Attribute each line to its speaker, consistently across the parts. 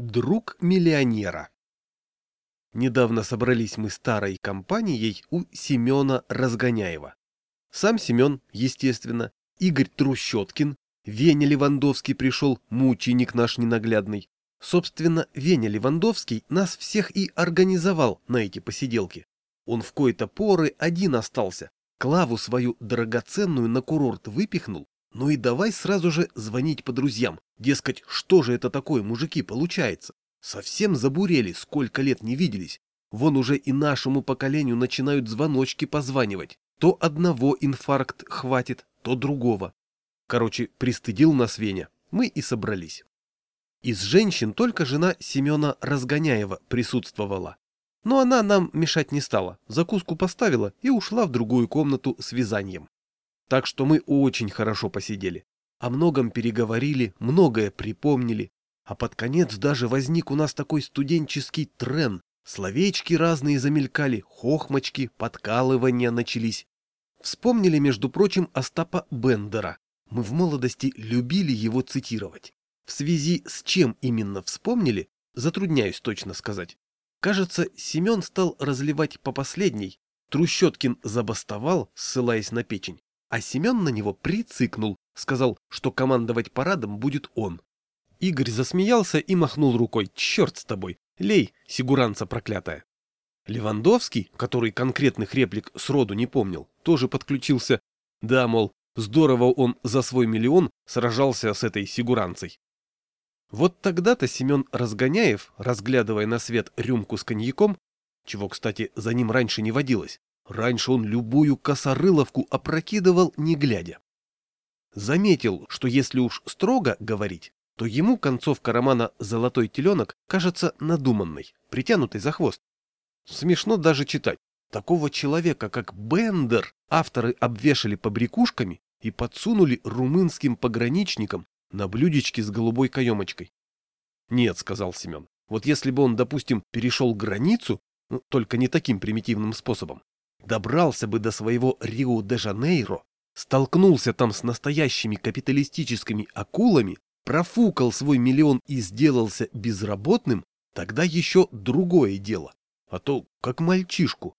Speaker 1: Друг миллионера. Недавно собрались мы старой компанией у Семена Разгоняева. Сам Семен, естественно, Игорь Трущоткин, Веня Левандовский пришел, мученик наш ненаглядный. Собственно, Веня Левандовский нас всех и организовал на эти посиделки. Он в кои-то поры один остался, Клаву свою драгоценную на курорт выпихнул, ну и давай сразу же звонить по друзьям. Дескать, что же это такое, мужики, получается? Совсем забурели, сколько лет не виделись. Вон уже и нашему поколению начинают звоночки позванивать. То одного инфаркт хватит, то другого. Короче, пристыдил нас Веня. Мы и собрались. Из женщин только жена Семена Разгоняева присутствовала. Но она нам мешать не стала, закуску поставила и ушла в другую комнату с вязанием. Так что мы очень хорошо посидели. О многом переговорили, многое припомнили. А под конец даже возник у нас такой студенческий трен. Словечки разные замелькали, хохмочки, подкалывания начались. Вспомнили, между прочим, Остапа Бендера. Мы в молодости любили его цитировать. В связи с чем именно вспомнили, затрудняюсь точно сказать. Кажется, Семен стал разливать по последней. Трущоткин забастовал, ссылаясь на печень а Семен на него прицикнул, сказал, что командовать парадом будет он. Игорь засмеялся и махнул рукой. «Черт с тобой! Лей, сигуранца проклятая!» Левандовский, который конкретных реплик сроду не помнил, тоже подключился. Да, мол, здорово он за свой миллион сражался с этой сигуранцей. Вот тогда-то Семен Разгоняев, разглядывая на свет рюмку с коньяком, чего, кстати, за ним раньше не водилось, Раньше он любую косорыловку опрокидывал, не глядя. Заметил, что если уж строго говорить, то ему концовка романа «Золотой теленок» кажется надуманной, притянутой за хвост. Смешно даже читать. Такого человека, как Бендер, авторы обвешали побрякушками и подсунули румынским пограничникам на блюдечке с голубой каемочкой. «Нет», — сказал Семен, — «вот если бы он, допустим, перешел границу, ну, только не таким примитивным способом, добрался бы до своего Рио-де-Жанейро, столкнулся там с настоящими капиталистическими акулами, профукал свой миллион и сделался безработным, тогда еще другое дело. А то как мальчишку.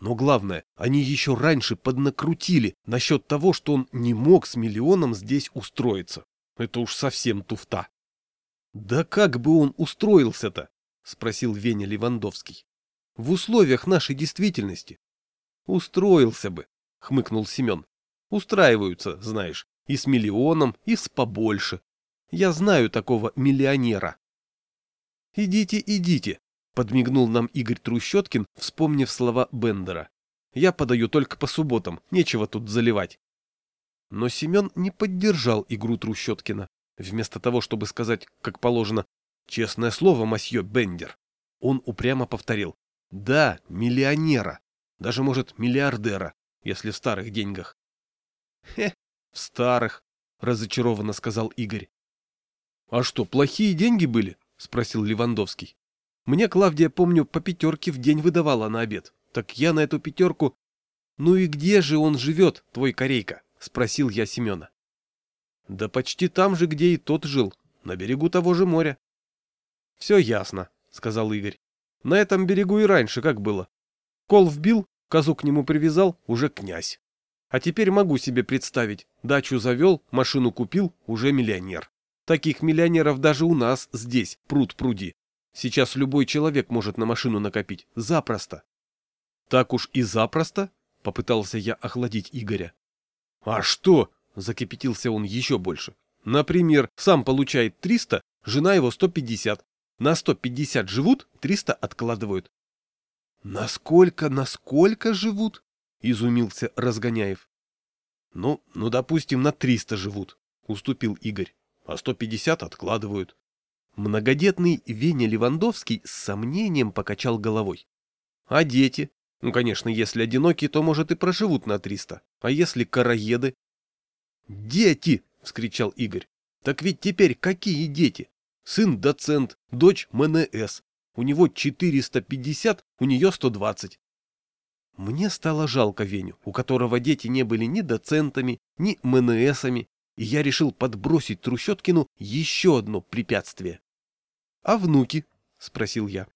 Speaker 1: Но главное, они еще раньше поднакрутили насчет того, что он не мог с миллионом здесь устроиться. Это уж совсем туфта. «Да как бы он устроился-то?» — спросил Веня Левандовский. «В условиях нашей действительности. Устроился бы, хмыкнул Семен. Устраиваются, знаешь, и с миллионом, и с побольше. Я знаю такого миллионера. Идите, идите, подмигнул нам Игорь Трущоткин, вспомнив слова Бендера. Я подаю только по субботам, нечего тут заливать. Но Семен не поддержал игру Трущоткина. Вместо того, чтобы сказать, как положено, «Честное слово, масье Бендер», он упрямо повторил «Да, миллионера». Даже, может, миллиардера, если в старых деньгах. — Хе, в старых, — разочарованно сказал Игорь. — А что, плохие деньги были? — спросил Левандовский. — Мне Клавдия, помню, по пятерке в день выдавала на обед. Так я на эту пятерку... — Ну и где же он живет, твой корейка? — спросил я Семена. — Да почти там же, где и тот жил, на берегу того же моря. — Все ясно, — сказал Игорь. — На этом берегу и раньше как было. Кол вбил, козу к нему привязал, уже князь. А теперь могу себе представить, дачу завел, машину купил, уже миллионер. Таких миллионеров даже у нас здесь, пруд пруди. Сейчас любой человек может на машину накопить, запросто. Так уж и запросто? Попытался я охладить Игоря. А что? Закипятился он еще больше. Например, сам получает 300, жена его 150. На 150 живут, 300 откладывают. Насколько, насколько живут? Изумился Разгоняев. Ну, ну, допустим, на 300 живут, уступил Игорь. А 150 откладывают. Многодетный Веня Левандовский с сомнением покачал головой. А дети? Ну, конечно, если одинокие, то, может, и проживут на 300. А если караеды? Дети! — вскричал Игорь. Так ведь теперь какие дети? Сын доцент, дочь МНС, у него 450, у нее 120. Мне стало жалко Веню, у которого дети не были ни доцентами, ни МНСами, и я решил подбросить Трущоткину еще одно препятствие. А внуки? — спросил я.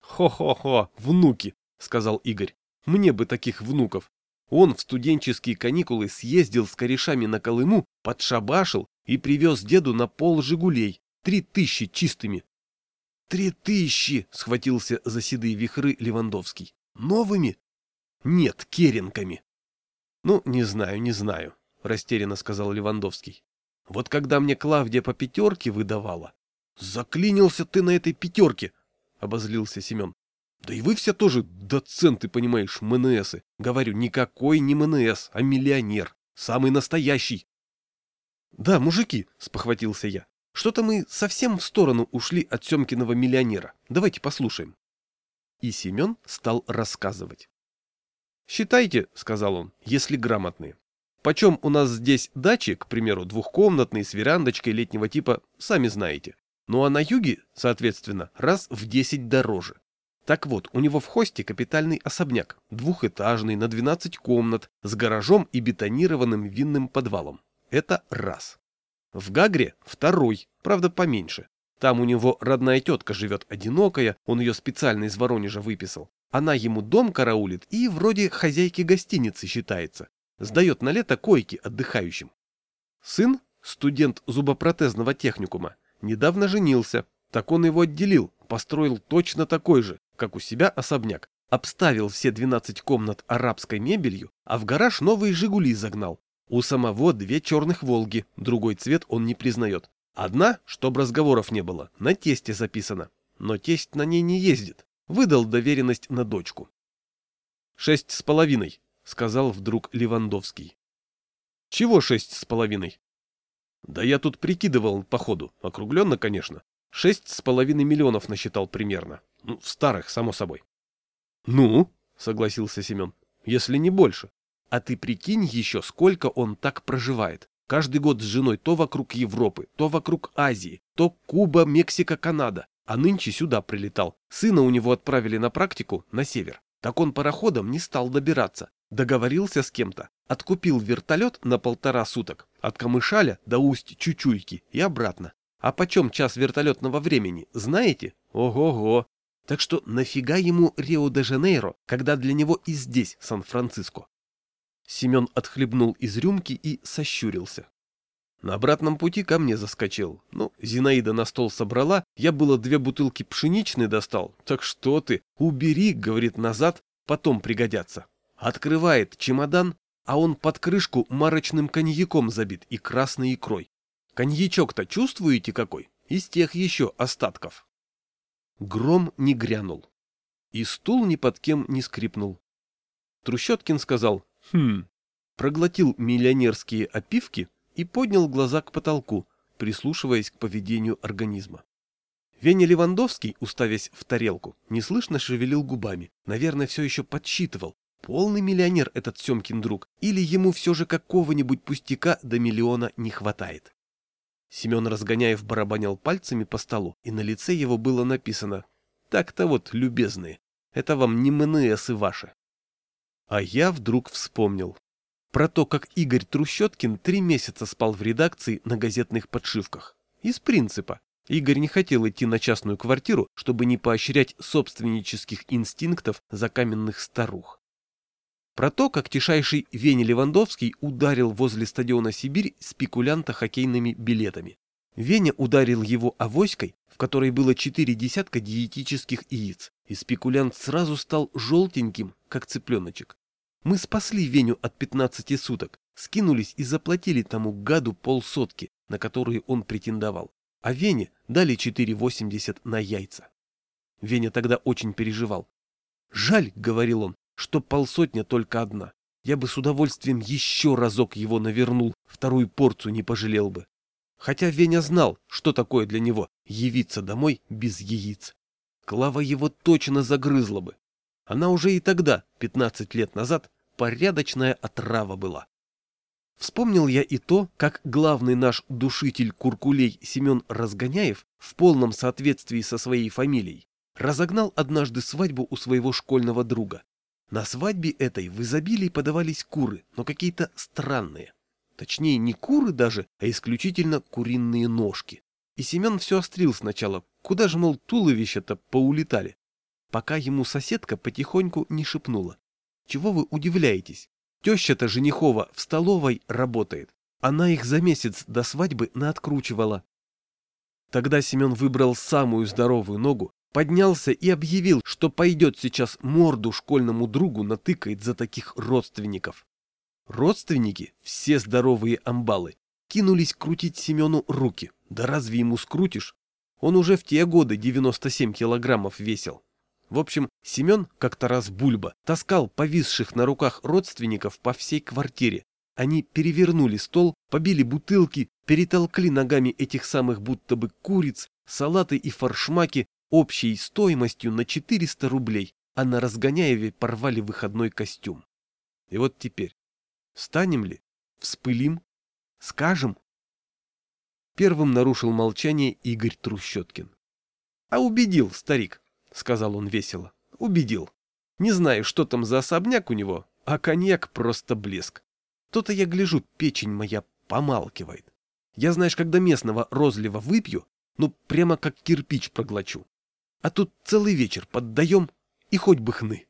Speaker 1: «Хо-хо-хо, внуки!» — сказал Игорь. «Мне бы таких внуков. Он в студенческие каникулы съездил с корешами на Колыму, подшабашил и привез деду на пол «Жигулей». Три тысячи чистыми. «Три тысячи!» — схватился за седые вихры Левандовский. «Новыми?» «Нет, керенками». «Ну, не знаю, не знаю», — растерянно сказал Левандовский. «Вот когда мне Клавдия по пятерке выдавала...» «Заклинился ты на этой пятерке!» — обозлился Семен. Да и вы все тоже доценты, понимаешь, МНСы. Говорю, никакой не МНС, а миллионер. Самый настоящий. Да, мужики, спохватился я. Что-то мы совсем в сторону ушли от Семкиного миллионера. Давайте послушаем. И Семен стал рассказывать. «Считайте», — сказал он, — «если грамотные. Почем у нас здесь дачи, к примеру, двухкомнатные с верандочкой летнего типа, сами знаете. Ну а на юге, соответственно, раз в десять дороже. Так вот, у него в хосте капитальный особняк, двухэтажный, на 12 комнат, с гаражом и бетонированным винным подвалом. Это раз. В Гагре второй, правда поменьше. Там у него родная тетка живет одинокая, он ее специально из Воронежа выписал. Она ему дом караулит и вроде хозяйки гостиницы считается. Сдает на лето койки отдыхающим. Сын, студент зубопротезного техникума, недавно женился. Так он его отделил, построил точно такой же, как у себя особняк, обставил все 12 комнат арабской мебелью, а в гараж новые «Жигули» загнал. У самого две черных «Волги», другой цвет он не признает. Одна, чтоб разговоров не было, на тесте записана. Но тесть на ней не ездит. Выдал доверенность на дочку. «Шесть с половиной», — сказал вдруг Левандовский. «Чего шесть с половиной?» «Да я тут прикидывал по ходу, округленно, конечно. Шесть с половиной миллионов насчитал примерно. Ну, в старых, само собой. Ну, согласился Семен, если не больше. А ты прикинь еще, сколько он так проживает. Каждый год с женой то вокруг Европы, то вокруг Азии, то Куба, Мексика, Канада. А нынче сюда прилетал. Сына у него отправили на практику на север. Так он пароходом не стал добираться. Договорился с кем-то. Откупил вертолет на полтора суток. От Камышаля до усть Чучуйки и обратно. А почем час вертолетного времени, знаете? Ого-го! Так что нафига ему Рио-де-Жанейро, когда для него и здесь Сан-Франциско? Семен отхлебнул из рюмки и сощурился. На обратном пути ко мне заскочил. Ну, Зинаида на стол собрала, я было две бутылки пшеничной достал. Так что ты, убери, говорит, назад, потом пригодятся. Открывает чемодан, а он под крышку марочным коньяком забит и красной икрой. Коньячок-то чувствуете какой? Из тех еще остатков. Гром не грянул. И стул ни под кем не скрипнул. Трущоткин сказал «Хм», проглотил миллионерские опивки и поднял глаза к потолку, прислушиваясь к поведению организма. Веня Левандовский, уставясь в тарелку, неслышно шевелил губами, наверное, все еще подсчитывал, полный миллионер этот Семкин друг, или ему все же какого-нибудь пустяка до миллиона не хватает. Семен Разгоняев барабанил пальцами по столу, и на лице его было написано «Так-то вот, любезные, это вам не МНС и ваши». А я вдруг вспомнил про то, как Игорь Трущоткин три месяца спал в редакции на газетных подшивках. Из принципа. Игорь не хотел идти на частную квартиру, чтобы не поощрять собственнических инстинктов за каменных старух. Про то, как тишайший Веня Левандовский ударил возле стадиона «Сибирь» спекулянта хоккейными билетами. Веня ударил его авоськой, в которой было четыре десятка диетических яиц, и спекулянт сразу стал желтеньким, как цыпленочек. Мы спасли Веню от 15 суток, скинулись и заплатили тому гаду полсотки, на которые он претендовал. А Вене дали 4,80 на яйца. Веня тогда очень переживал. «Жаль», — говорил он, что полсотня только одна. Я бы с удовольствием еще разок его навернул, вторую порцию не пожалел бы. Хотя Веня знал, что такое для него явиться домой без яиц. Клава его точно загрызла бы. Она уже и тогда, 15 лет назад, порядочная отрава была. Вспомнил я и то, как главный наш душитель куркулей Семен Разгоняев в полном соответствии со своей фамилией разогнал однажды свадьбу у своего школьного друга. На свадьбе этой в изобилии подавались куры, но какие-то странные. Точнее, не куры даже, а исключительно куриные ножки. И Семен все острил сначала. куда же, мол, туловища-то поулетали? Пока ему соседка потихоньку не шепнула. Чего вы удивляетесь? Теща-то Женихова в столовой работает. Она их за месяц до свадьбы наоткручивала. Тогда Семен выбрал самую здоровую ногу, поднялся и объявил, что пойдет сейчас морду школьному другу натыкает за таких родственников. Родственники, все здоровые амбалы, кинулись крутить Семену руки. Да разве ему скрутишь? Он уже в те годы 97 килограммов весил. В общем, Семен, как-то раз бульба, таскал повисших на руках родственников по всей квартире. Они перевернули стол, побили бутылки, перетолкли ногами этих самых будто бы куриц, салаты и форшмаки общей стоимостью на 400 рублей, а на Разгоняеве порвали выходной костюм. И вот теперь, встанем ли, вспылим, скажем? Первым нарушил молчание Игорь Трущоткин. А убедил, старик, — сказал он весело. «Убедил. Не знаю, что там за особняк у него, а коньяк просто блеск. То-то я гляжу, печень моя помалкивает. Я, знаешь, когда местного розлива выпью, ну прямо как кирпич проглочу. А тут целый вечер поддаем, и хоть бы хны».